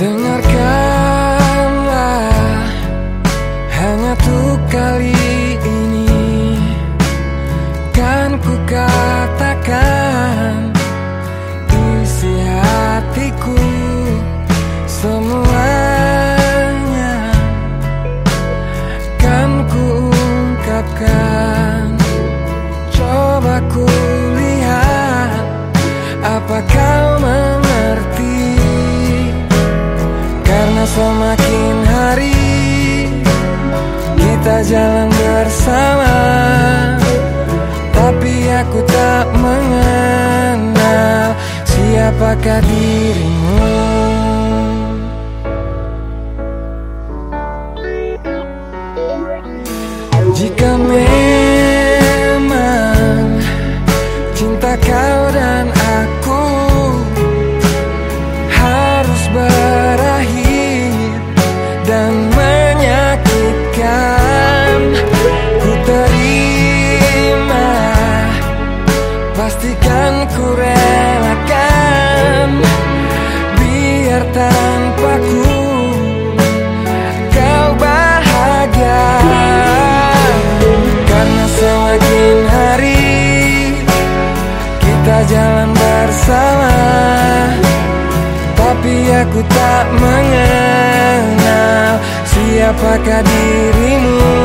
Dengarkanlah Hanya tuh kali ini. Kan ku katakan Isi hatiku Semuanya. Kan ku ungkapkan Coba ku lihat Apa kau mengerti karena semakin hari kita jalan bersama Tapi aku tak mengenal siapakah dirimu. Jika memang Pastikan ku relakan. Biar tanpaku Kau bahagia. Karena semakin hari Kita jalan bersama tapi aku tak mengenal siapakah dirimu.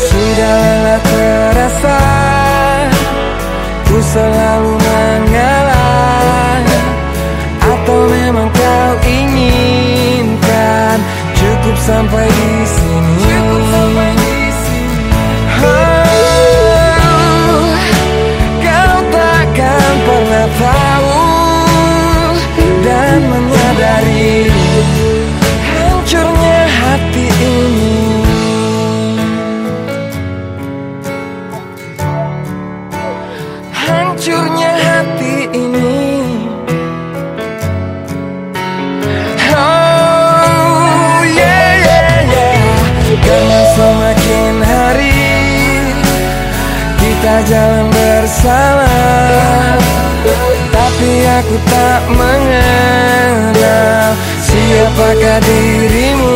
Sudah lelah terasa selalu mengalah Atau memang kau inginkan? Cukup sampai di sini. Oh, jalan bersama. Tapi aku tak mengenal Siapakah dirimu